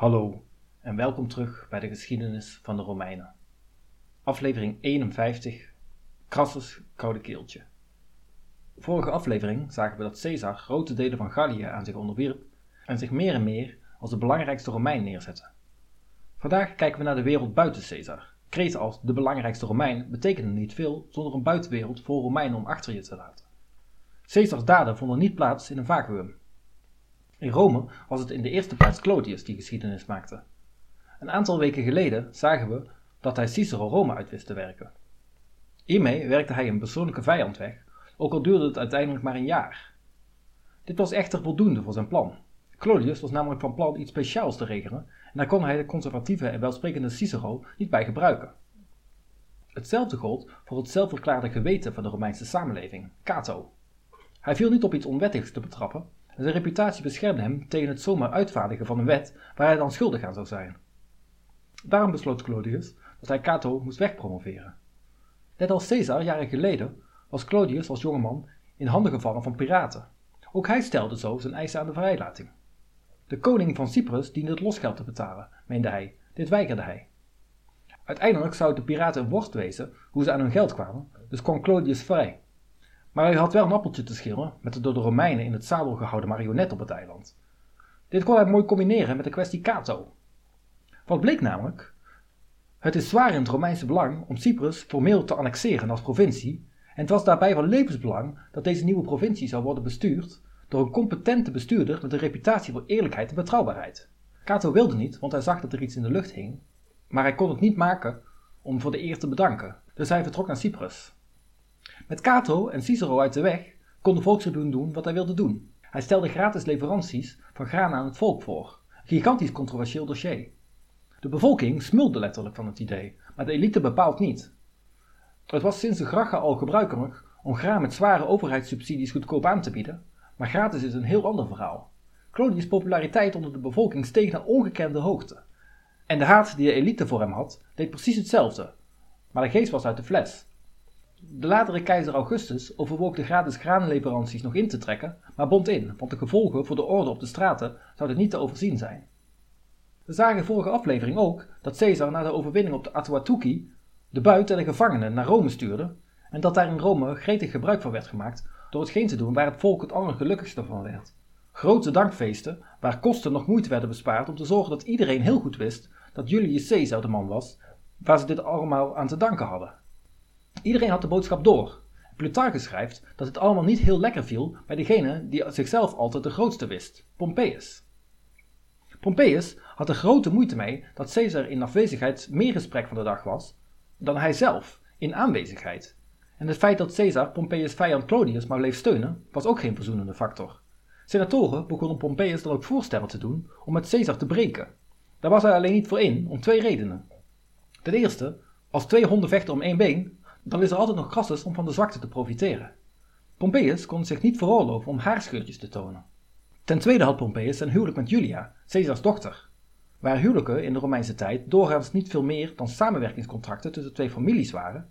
Hallo en welkom terug bij de geschiedenis van de Romeinen. Aflevering 51: Crassus koude keeltje. Vorige aflevering zagen we dat Caesar grote delen van Gallië aan zich onderwierp en zich meer en meer als de belangrijkste Romein neerzette. Vandaag kijken we naar de wereld buiten Caesar. Kreta als de belangrijkste Romein betekende niet veel zonder een buitenwereld vol Romeinen om achter je te laten. Caesars daden vonden niet plaats in een vacuüm. In Rome was het in de eerste plaats Clodius die geschiedenis maakte. Een aantal weken geleden zagen we dat hij Cicero Rome uit wist te werken. Hiermee werkte hij een persoonlijke vijand weg, ook al duurde het uiteindelijk maar een jaar. Dit was echter voldoende voor zijn plan. Clodius was namelijk van plan iets speciaals te regelen en daar kon hij de conservatieve en welsprekende Cicero niet bij gebruiken. Hetzelfde gold voor het zelfverklaarde geweten van de Romeinse samenleving, Cato. Hij viel niet op iets onwettigs te betrappen en zijn reputatie beschermde hem tegen het zomaar uitvaardigen van een wet waar hij dan schuldig aan zou zijn. Daarom besloot Clodius dat hij Cato moest wegpromoveren. Net als Caesar jaren geleden was Clodius als jongeman in handen gevallen van piraten. Ook hij stelde zo zijn eisen aan de vrijlating. De koning van Cyprus diende het losgeld te betalen, meende hij. Dit weigerde hij. Uiteindelijk zou de piraten een worst wezen hoe ze aan hun geld kwamen, dus kwam Clodius vrij. Maar hij had wel een appeltje te schillen met de door de Romeinen in het zadel gehouden marionet op het eiland. Dit kon hij mooi combineren met de kwestie Cato. Wat bleek namelijk? Het is zwaar in het Romeinse belang om Cyprus formeel te annexeren als provincie, en het was daarbij van levensbelang dat deze nieuwe provincie zou worden bestuurd door een competente bestuurder met een reputatie voor eerlijkheid en betrouwbaarheid. Cato wilde niet, want hij zag dat er iets in de lucht hing, maar hij kon het niet maken om voor de eer te bedanken, dus hij vertrok naar Cyprus. Met Cato en Cicero uit de weg kon de volkstribune doen wat hij wilde doen. Hij stelde gratis leveranties van graan aan het volk voor. Een gigantisch controversieel dossier. De bevolking smulde letterlijk van het idee, maar de elite bepaalt niet. Het was sinds de Graccha al gebruikelijk om graan met zware overheidssubsidies goedkoop aan te bieden, maar gratis is een heel ander verhaal. Clodius' populariteit onder de bevolking steeg naar ongekende hoogte. En de haat die de elite voor hem had, deed precies hetzelfde. Maar de geest was uit de fles. De latere keizer Augustus overwoog de gratis graanleveranties nog in te trekken, maar bond in, want de gevolgen voor de orde op de straten zouden niet te overzien zijn. We zagen vorige aflevering ook dat Caesar na de overwinning op de Atuatuki de buit en de gevangenen naar Rome stuurde en dat daar in Rome gretig gebruik van werd gemaakt door hetgeen te doen waar het volk het allergelukkigste van werd. Grote dankfeesten waar kosten nog moeite werden bespaard om te zorgen dat iedereen heel goed wist dat Julius Caesar de man was waar ze dit allemaal aan te danken hadden. Iedereen had de boodschap door. Plutarchus schrijft dat het allemaal niet heel lekker viel bij degene die zichzelf altijd de grootste wist, Pompeius. Pompeius had er grote moeite mee dat Caesar in afwezigheid meer gesprek van de dag was dan hij zelf in aanwezigheid. En het feit dat Caesar Pompeius' vijand Clodius maar bleef steunen, was ook geen verzoenende factor. Senatoren begonnen Pompeius dan ook voorstellen te doen om met Caesar te breken. Daar was hij alleen niet voor in, om twee redenen. Ten eerste, als twee honden vechten om één been, dan is er altijd nog Crassus om van de zwakte te profiteren. Pompeius kon zich niet veroorloven om haarscheurtjes te tonen. Ten tweede had Pompeius zijn huwelijk met Julia, Caesars dochter. Waar huwelijken in de Romeinse tijd doorgaans niet veel meer dan samenwerkingscontracten tussen twee families waren,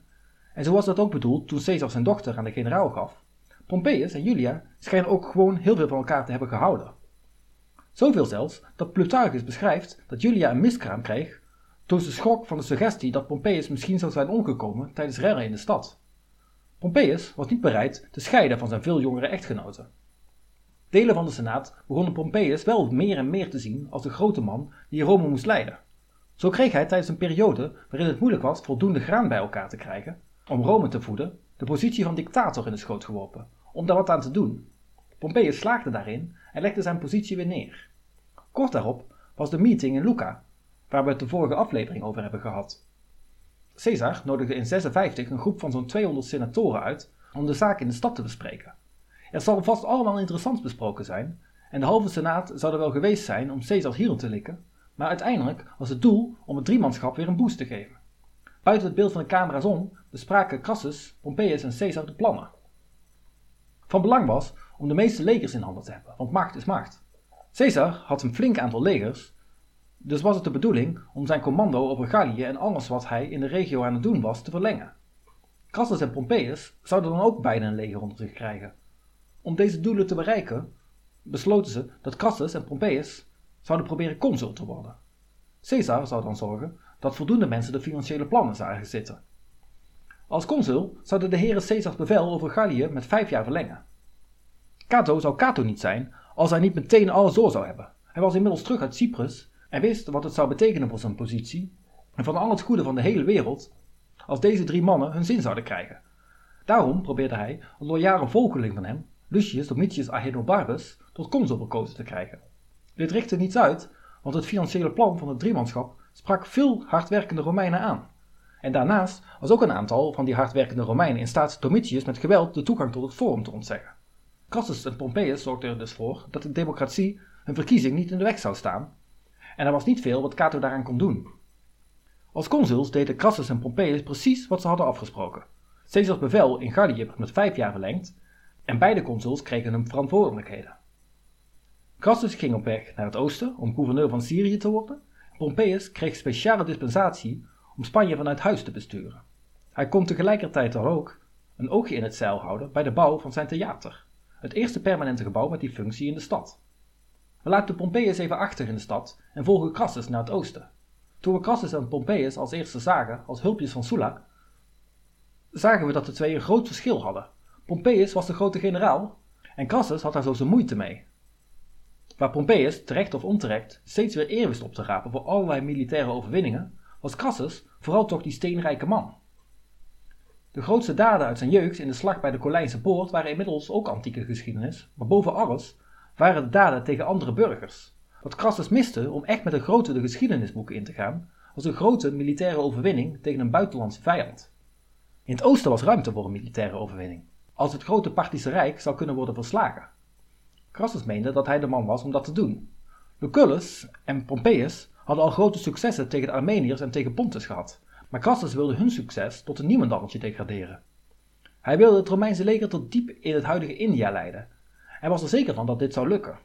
en zo was dat ook bedoeld toen Caesar zijn dochter aan de generaal gaf, Pompeius en Julia schijnen ook gewoon heel veel van elkaar te hebben gehouden. Zoveel zelfs dat Plutarchus beschrijft dat Julia een miskraam kreeg toen ze schrok van de suggestie dat Pompeius misschien zou zijn omgekomen tijdens rennen in de stad. Pompeius was niet bereid te scheiden van zijn veel jongere echtgenote. Delen van de Senaat begonnen Pompeius wel meer en meer te zien als de grote man die Rome moest leiden. Zo kreeg hij tijdens een periode waarin het moeilijk was voldoende graan bij elkaar te krijgen om Rome te voeden, de positie van dictator in de schoot geworpen, om daar wat aan te doen. Pompeius slaagde daarin en legde zijn positie weer neer. Kort daarop was de meeting in Lucca, waar we het de vorige aflevering over hebben gehad. Caesar nodigde in 56 een groep van zo'n 200 senatoren uit om de zaak in de stad te bespreken. Er zal vast allemaal interessant besproken zijn, en de halve senaat zou er wel geweest zijn om Caesars hielen te likken, maar uiteindelijk was het doel om het driemanschap weer een boost te geven. Buiten het beeld van de camera's om bespraken Crassus, Pompeius en Caesar de plannen. Van belang was om de meeste legers in handen te hebben, want macht is macht. Caesar had een flink aantal legers, dus was het de bedoeling om zijn commando over Gallië en alles wat hij in de regio aan het doen was te verlengen. Crassus en Pompeius zouden dan ook beide een leger onder zich krijgen. Om deze doelen te bereiken besloten ze dat Crassus en Pompeius zouden proberen consul te worden. Caesar zou dan zorgen dat voldoende mensen de financiële plannen zagen zitten. Als consul zouden de heren Caesars bevel over Gallië met vijf jaar verlengen. Cato zou Cato niet zijn als hij niet meteen alles door zou hebben. Hij was inmiddels terug uit Cyprus en wist wat het zou betekenen voor zijn positie en van al het goede van de hele wereld als deze drie mannen hun zin zouden krijgen. Daarom probeerde hij een loyale volgeling van hem, Lucius Domitius Ahenobarbus, tot consul verkozen te krijgen. Dit richtte niets uit, want het financiële plan van het driemanschap sprak veel hardwerkende Romeinen aan. En daarnaast was ook een aantal van die hardwerkende Romeinen in staat Domitius met geweld de toegang tot het forum te ontzeggen. Crassus en Pompeius zorgden er dus voor dat de democratie hun verkiezing niet in de weg zou staan, en er was niet veel wat Cato daaraan kon doen. Als consuls deden Crassus en Pompeius precies wat ze hadden afgesproken. Caesars bevel in Gallië werd met vijf jaar verlengd en beide consuls kregen hun verantwoordelijkheden. Crassus ging op weg naar het oosten om gouverneur van Syrië te worden. Pompeius kreeg speciale dispensatie om Spanje vanuit huis te besturen. Hij kon tegelijkertijd dan ook een oogje in het zeil houden bij de bouw van zijn theater, het eerste permanente gebouw met die functie in de stad. We laten Pompeius even achter in de stad en volgen Crassus naar het oosten. Toen we Crassus en Pompeius als eerste zagen als hulpjes van Sulla, zagen we dat de twee een groot verschil hadden. Pompeius was de grote generaal en Crassus had daar zo zijn moeite mee. Waar Pompeius, terecht of onterecht, steeds weer eer wist op te rapen voor allerlei militaire overwinningen, was Crassus vooral toch die steenrijke man. De grootste daden uit zijn jeugd in de slag bij de Colijnse Poort waren inmiddels ook antieke geschiedenis, maar boven alles waren de daden tegen andere burgers. Wat Crassus miste om echt met een grote de geschiedenisboeken in te gaan, was een grote militaire overwinning tegen een buitenlandse vijand. In het oosten was ruimte voor een militaire overwinning, als het grote Parthische Rijk zou kunnen worden verslagen. Crassus meende dat hij de man was om dat te doen. Lucullus en Pompeius hadden al grote successen tegen de Armeniërs en tegen Pontus gehad, maar Crassus wilde hun succes tot een niemendalletje degraderen. Hij wilde het Romeinse leger tot diep in het huidige India leiden. Hij was er zeker van dat dit zou lukken.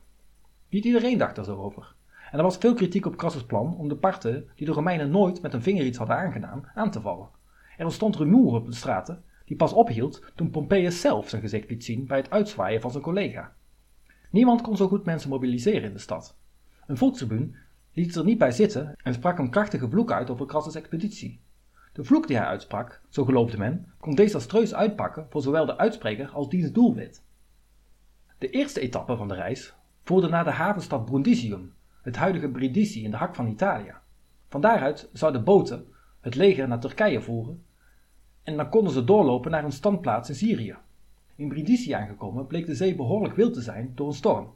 Niet iedereen dacht er zo over. En er was veel kritiek op Crassus' plan om de parten die de Romeinen nooit met een vinger iets hadden aangedaan, aan te vallen. Er ontstond rumoer op de straten, die pas ophield toen Pompeius zelf zijn gezicht liet zien bij het uitzwaaien van zijn collega. Niemand kon zo goed mensen mobiliseren in de stad. Een volkstribun liet er niet bij zitten en sprak een krachtige vloek uit over Crassus' expeditie. De vloek die hij uitsprak, zo geloofde men, kon desastreus uitpakken voor zowel de uitspreker als diens doelwit. De eerste etappe van de reis voerde naar de havenstad Brundisium, het huidige Brindisi in de hak van Italië. Van daaruit zouden boten het leger naar Turkije voeren en dan konden ze doorlopen naar een standplaats in Syrië. In Brindisi aangekomen bleek de zee behoorlijk wild te zijn door een storm.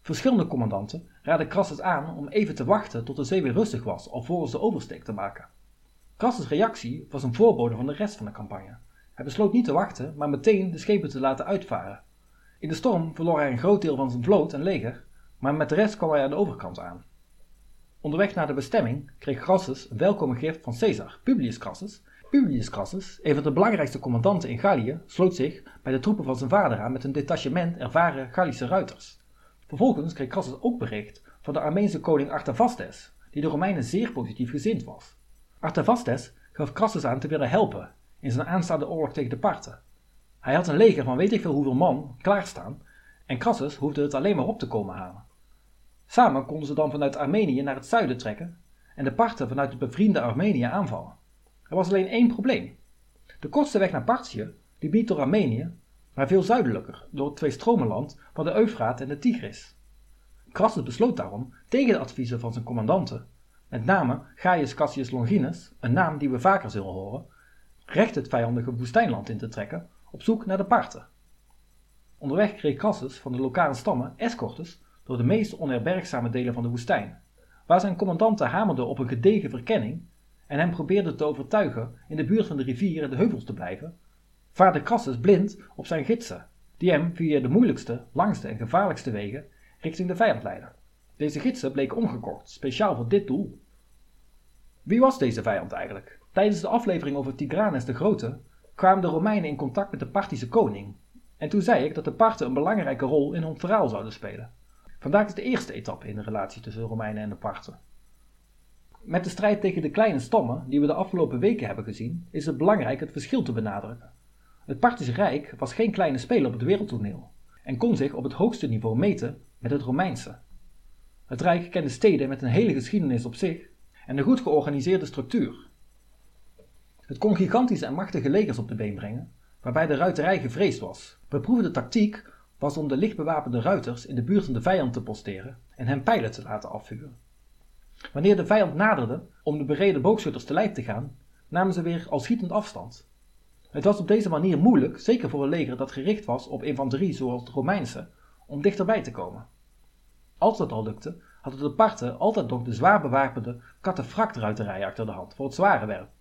Verschillende commandanten raadden Crassus aan om even te wachten tot de zee weer rustig was alvorens de oversteek te maken. Crassus' reactie was een voorbode van de rest van de campagne. Hij besloot niet te wachten, maar meteen de schepen te laten uitvaren. In de storm verloor hij een groot deel van zijn vloot en leger, maar met de rest kwam hij aan de overkant aan. Onderweg naar de bestemming kreeg Crassus een welkome gift van Caesar, Publius Crassus. Publius Crassus, een van de belangrijkste commandanten in Gallië, sloot zich bij de troepen van zijn vader aan met een detachement ervaren Gallische ruiters. Vervolgens kreeg Crassus ook bericht van de Armeense koning Artavasdes, die de Romeinen zeer positief gezind was. Artavasdes gaf Crassus aan te willen helpen in zijn aanstaande oorlog tegen de Parten. Hij had een leger van weet ik veel hoeveel man klaarstaan en Crassus hoefde het alleen maar op te komen halen. Samen konden ze dan vanuit Armenië naar het zuiden trekken en de Parten vanuit het bevriende Armenië aanvallen. Er was alleen één probleem. De kortste weg naar Partië liep niet door Armenië, maar veel zuidelijker, door het tweestromenland van de Eufraat en de Tigris. Crassus besloot daarom, tegen de adviezen van zijn commandanten, met name Gaius Cassius Longinus, een naam die we vaker zullen horen, recht het vijandige woestijnland in te trekken op zoek naar de Parten. Onderweg kreeg Crassus van de lokale stammen escortes door de meest onherbergzame delen van de woestijn, waar zijn commandanten hamerden op een gedegen verkenning en hem probeerden te overtuigen in de buurt van de rivier en de heuvels te blijven, vaarde Crassus blind op zijn gidsen, die hem via de moeilijkste, langste en gevaarlijkste wegen richting de vijand leidden. Deze gidsen bleken omgekocht, speciaal voor dit doel. Wie was deze vijand eigenlijk? Tijdens de aflevering over Tigranes de Grote kwamen de Romeinen in contact met de Parthische koning. En toen zei ik dat de Parten een belangrijke rol in hun verhaal zouden spelen. Vandaag is de eerste etappe in de relatie tussen de Romeinen en de Parten. Met de strijd tegen de kleine stammen die we de afgelopen weken hebben gezien, is het belangrijk het verschil te benadrukken. Het Parthische Rijk was geen kleine speler op het wereldtoneel en kon zich op het hoogste niveau meten met het Romeinse. Het Rijk kende steden met een hele geschiedenis op zich en een goed georganiseerde structuur. Het kon gigantische en machtige legers op de been brengen, waarbij de ruiterij gevreesd was. Beproefde tactiek was om de lichtbewapende ruiters in de buurt van de vijand te posteren en hen pijlen te laten afvuren. Wanneer de vijand naderde om de bereden boogschutters te lijf te gaan, namen ze weer al schietend afstand. Het was op deze manier moeilijk, zeker voor een leger dat gericht was op infanterie zoals de Romeinse, om dichterbij te komen. Als dat al lukte, hadden de Parten altijd nog de zwaar bewapende katafraktruiterij achter de hand voor het zware werk.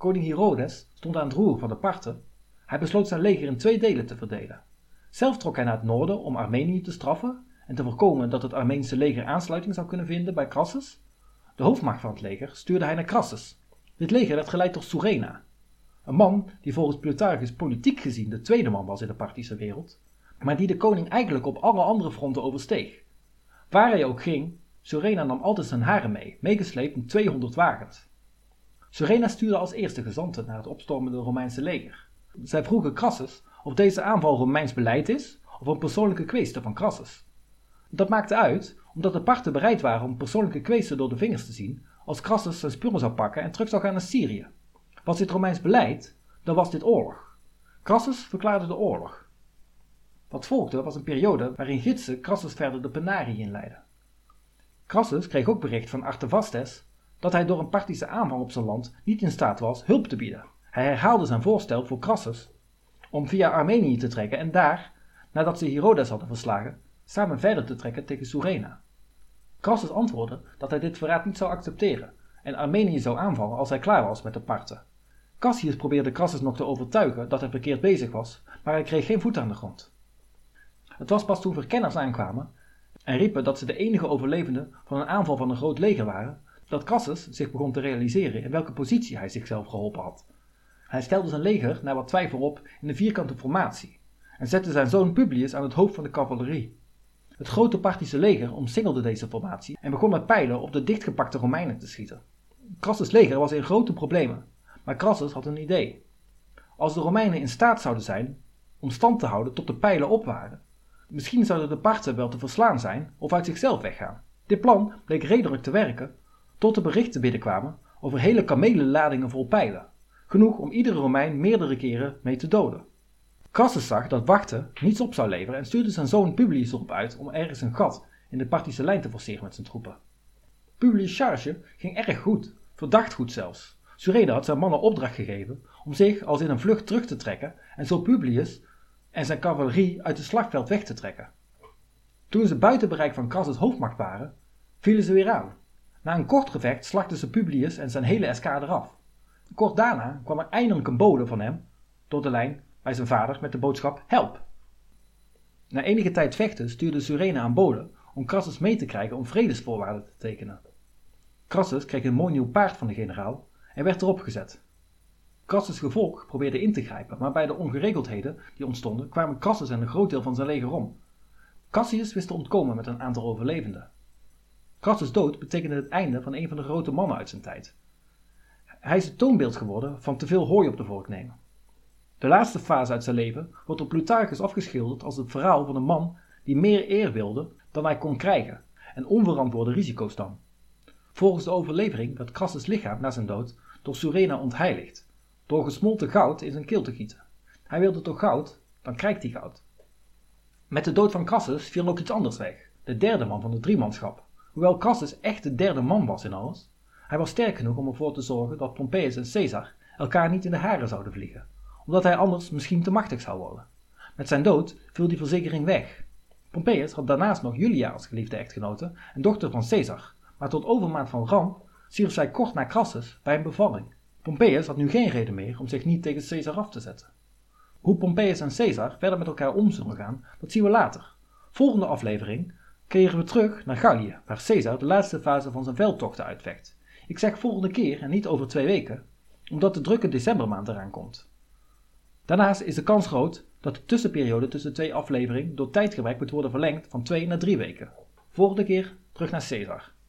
Koning Herodes stond aan het roer van de Parten. Hij besloot zijn leger in twee delen te verdelen. Zelf trok hij naar het noorden om Armenië te straffen en te voorkomen dat het Armeense leger aansluiting zou kunnen vinden bij Crassus. De hoofdmacht van het leger stuurde hij naar Crassus. Dit leger werd geleid door Surena, een man die volgens Plutarchus politiek gezien de tweede man was in de Parthische wereld, maar die de koning eigenlijk op alle andere fronten oversteeg. Waar hij ook ging, Surena nam altijd zijn haren mee, meegesleept in 200 wagens. Surena stuurde als eerste gezanten naar het opstormende Romeinse leger. Zij vroegen Crassus of deze aanval Romeins beleid is of een persoonlijke kweeste van Crassus. Dat maakte uit omdat de parten bereid waren om persoonlijke kweesten door de vingers te zien als Crassus zijn spullen zou pakken en terug zou gaan naar Syrië. Was dit Romeins beleid, dan was dit oorlog. Crassus verklaarde de oorlog. Wat volgde was een periode waarin gidsen Crassus verder de Penarii inleidden. Crassus kreeg ook bericht van Artavasdes dat hij door een Parthische aanval op zijn land niet in staat was hulp te bieden. Hij herhaalde zijn voorstel voor Crassus om via Armenië te trekken en daar, nadat ze Herodes hadden verslagen, samen verder te trekken tegen Surena. Crassus antwoordde dat hij dit verraad niet zou accepteren en Armenië zou aanvallen als hij klaar was met de Parten. Cassius probeerde Crassus nog te overtuigen dat hij verkeerd bezig was, maar hij kreeg geen voet aan de grond. Het was pas toen verkenners aankwamen en riepen dat ze de enige overlevenden van een aanval van een groot leger waren, dat Crassus zich begon te realiseren in welke positie hij zichzelf geholpen had. Hij stelde zijn leger naar wat twijfel op in een vierkante formatie en zette zijn zoon Publius aan het hoofd van de cavalerie. Het grote Parthische leger omsingelde deze formatie en begon met pijlen op de dichtgepakte Romeinen te schieten. Crassus' leger was in grote problemen, maar Crassus had een idee. Als de Romeinen in staat zouden zijn om stand te houden tot de pijlen op waren, misschien zouden de Parten wel te verslaan zijn of uit zichzelf weggaan. Dit plan bleek redelijk te werken, tot de berichten binnenkwamen over hele kamelenladingen vol pijlen, genoeg om iedere Romein meerdere keren mee te doden. Crassus zag dat wachten niets op zou leveren en stuurde zijn zoon Publius erop uit om ergens een gat in de Parthische lijn te forceren met zijn troepen. Publius' charge ging erg goed, verdacht goed zelfs. Sureda had zijn mannen opdracht gegeven om zich als in een vlucht terug te trekken en zo Publius en zijn cavalerie uit het slagveld weg te trekken. Toen ze buiten bereik van Crassus' hoofdmacht waren, vielen ze weer aan. Na een kort gevecht slachtten ze Publius en zijn hele eskader af. Kort daarna kwam er eindelijk een bode van hem door de lijn bij zijn vader met de boodschap Help! Na enige tijd vechten stuurde Surena aan bode om Crassus mee te krijgen om vredesvoorwaarden te tekenen. Crassus kreeg een mooi nieuw paard van de generaal en werd erop gezet. Crassus' gevolg probeerde in te grijpen, maar bij de ongeregeldheden die ontstonden kwamen Crassus en een groot deel van zijn leger om. Cassius wist te ontkomen met een aantal overlevenden. Crassus' dood betekende het einde van een van de grote mannen uit zijn tijd. Hij is het toonbeeld geworden van te veel hooi op de vork nemen. De laatste fase uit zijn leven wordt door Plutarchus afgeschilderd als het verhaal van een man die meer eer wilde dan hij kon krijgen en onverantwoorde risico's nam. Volgens de overlevering werd Crassus' lichaam na zijn dood door Surena ontheiligd, door gesmolten goud in zijn keel te gieten. Hij wilde toch goud, dan krijgt hij goud. Met de dood van Crassus viel ook iets anders weg, de derde man van de driemanschap. Hoewel Crassus echt de derde man was in alles, hij was sterk genoeg om ervoor te zorgen dat Pompeius en Caesar elkaar niet in de haren zouden vliegen, omdat hij anders misschien te machtig zou worden. Met zijn dood viel die verzekering weg. Pompeius had daarnaast nog Julia als geliefde echtgenote en dochter van Caesar, maar tot overmaat van ramp stierf zij kort na Crassus bij een bevalling. Pompeius had nu geen reden meer om zich niet tegen Caesar af te zetten. Hoe Pompeius en Caesar verder met elkaar om zullen gaan, dat zien we later. Volgende aflevering keren we terug naar Gallië, waar Caesar de laatste fase van zijn veldtochten uitvecht. Ik zeg volgende keer en niet over twee weken, omdat de drukke decembermaand eraan komt. Daarnaast is de kans groot dat de tussenperiode tussen twee afleveringen door tijdgebrek moet worden verlengd van twee naar drie weken. Volgende keer terug naar Caesar.